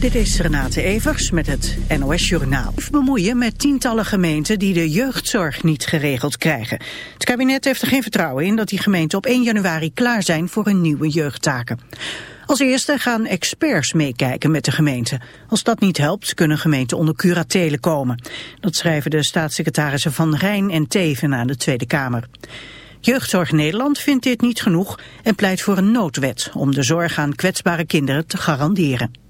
Dit is Renate Evers met het NOS Journaal. Bemoeien met tientallen gemeenten die de jeugdzorg niet geregeld krijgen. Het kabinet heeft er geen vertrouwen in dat die gemeenten op 1 januari klaar zijn voor hun nieuwe jeugdtaken. Als eerste gaan experts meekijken met de gemeente. Als dat niet helpt, kunnen gemeenten onder curatelen komen. Dat schrijven de staatssecretarissen Van Rijn en Teven aan de Tweede Kamer. Jeugdzorg Nederland vindt dit niet genoeg en pleit voor een noodwet om de zorg aan kwetsbare kinderen te garanderen.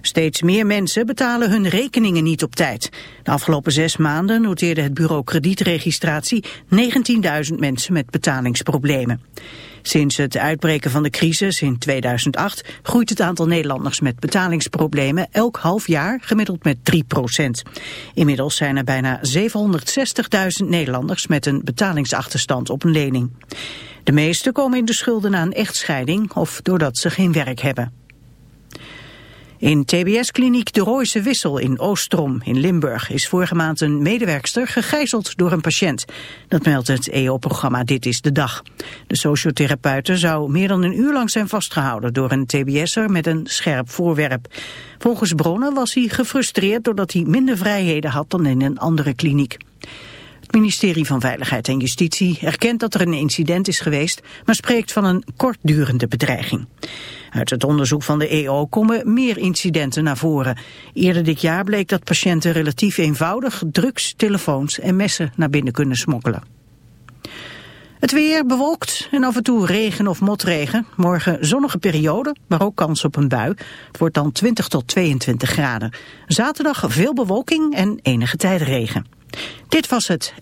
Steeds meer mensen betalen hun rekeningen niet op tijd. De afgelopen zes maanden noteerde het bureau kredietregistratie 19.000 mensen met betalingsproblemen. Sinds het uitbreken van de crisis in 2008 groeit het aantal Nederlanders met betalingsproblemen elk half jaar gemiddeld met 3 procent. Inmiddels zijn er bijna 760.000 Nederlanders met een betalingsachterstand op een lening. De meeste komen in de schulden na een echtscheiding of doordat ze geen werk hebben. In TBS-kliniek De Rooise Wissel in Oostrom in Limburg is vorige maand een medewerkster gegijzeld door een patiënt. Dat meldt het EO-programma Dit is de Dag. De sociotherapeute zou meer dan een uur lang zijn vastgehouden door een TBS'er met een scherp voorwerp. Volgens bronnen was hij gefrustreerd doordat hij minder vrijheden had dan in een andere kliniek. Het ministerie van Veiligheid en Justitie erkent dat er een incident is geweest, maar spreekt van een kortdurende bedreiging. Uit het onderzoek van de EO komen meer incidenten naar voren. Eerder dit jaar bleek dat patiënten relatief eenvoudig drugs, telefoons en messen naar binnen kunnen smokkelen. Het weer bewolkt en af en toe regen of motregen. Morgen zonnige periode, maar ook kans op een bui. Het wordt dan 20 tot 22 graden. Zaterdag veel bewolking en enige tijd regen. Dit was het.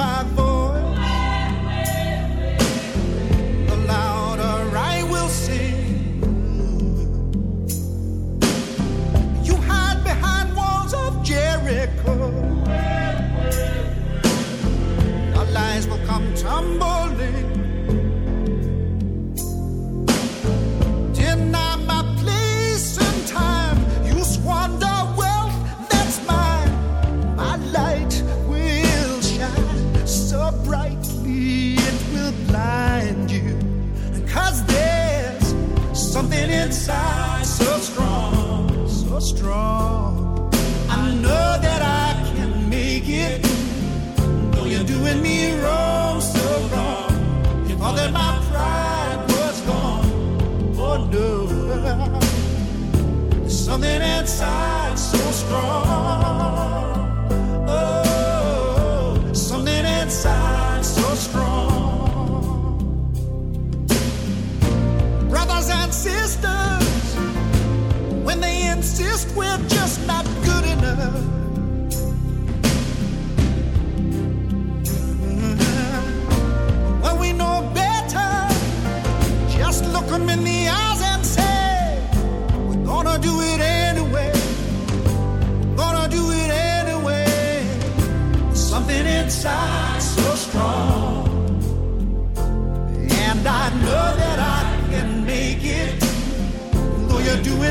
my strong.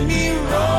me wrong.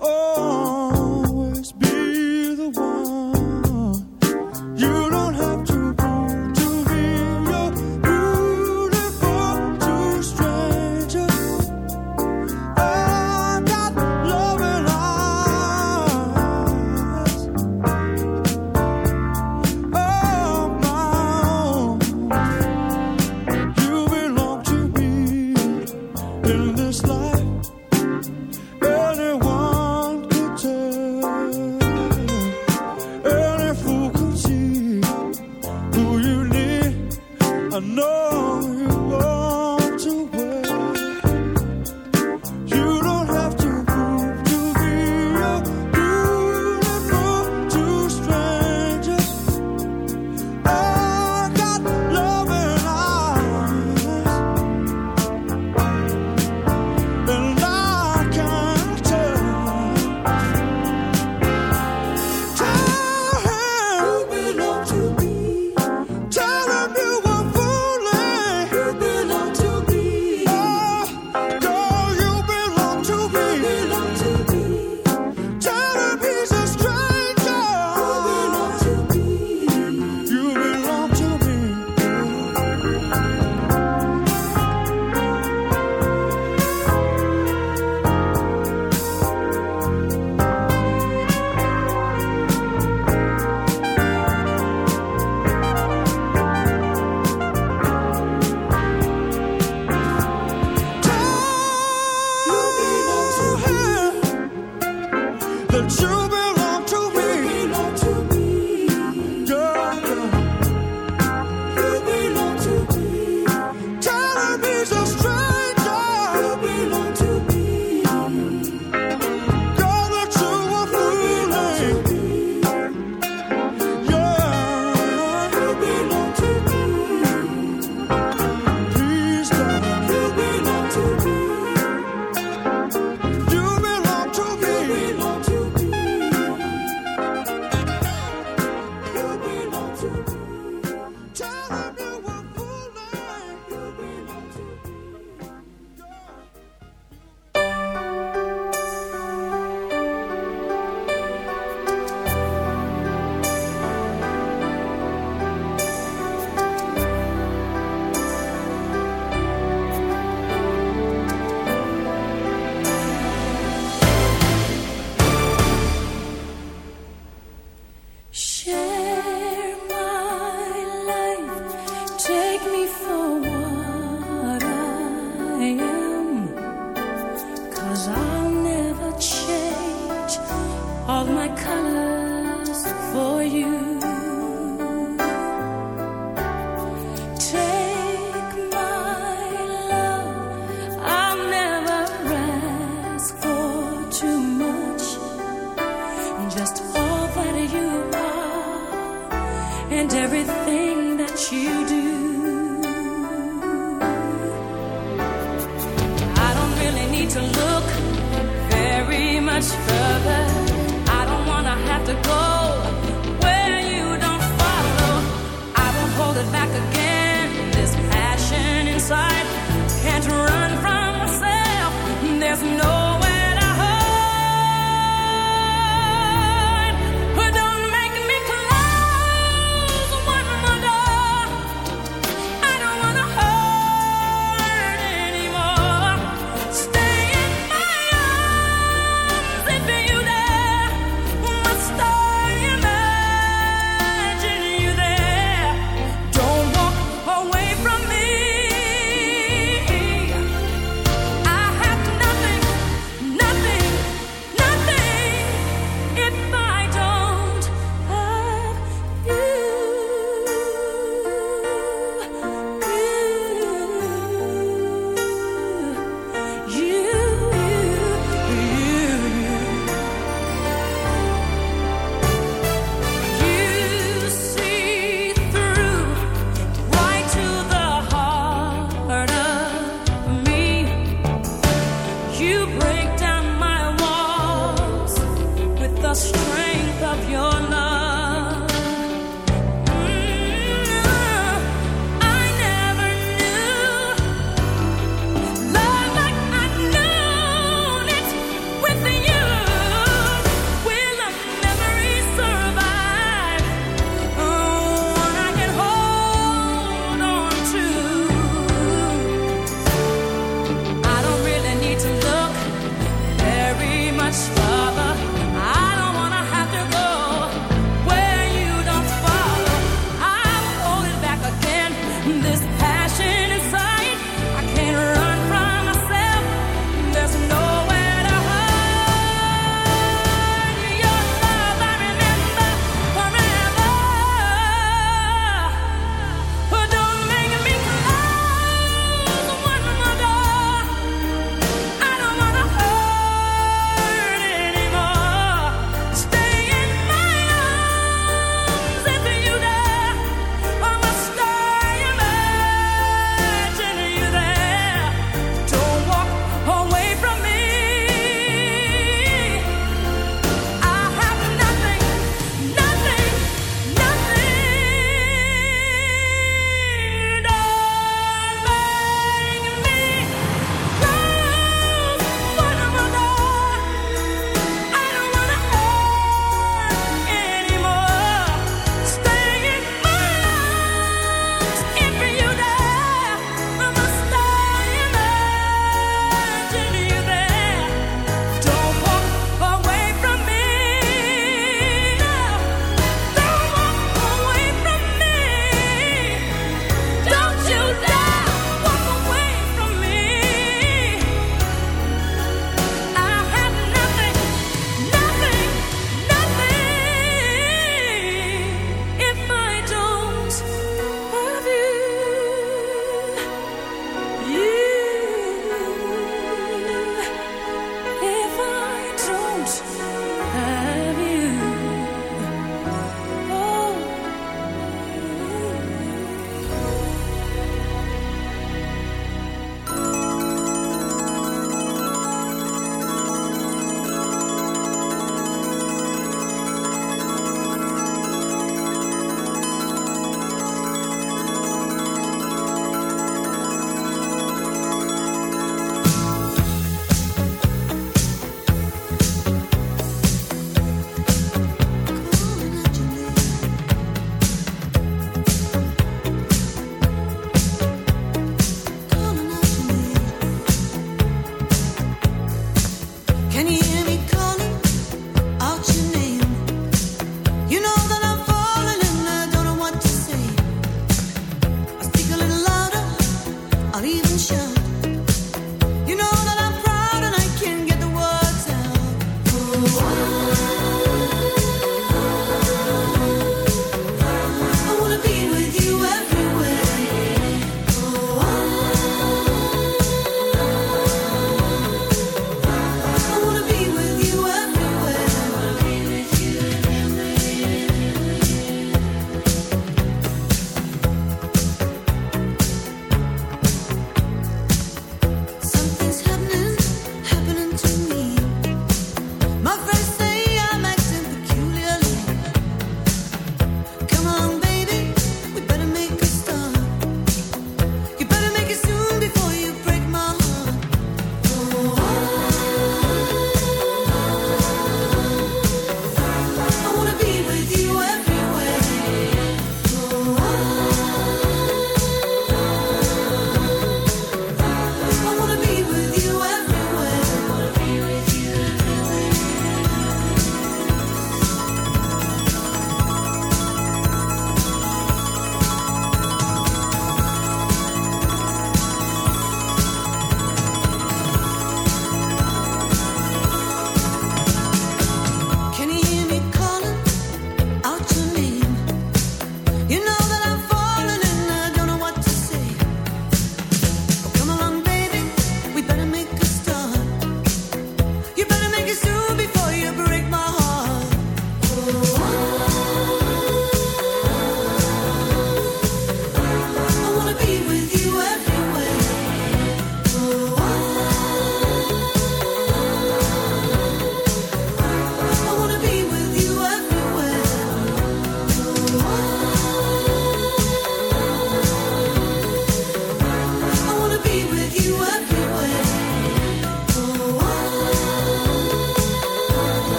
I'll always be the one.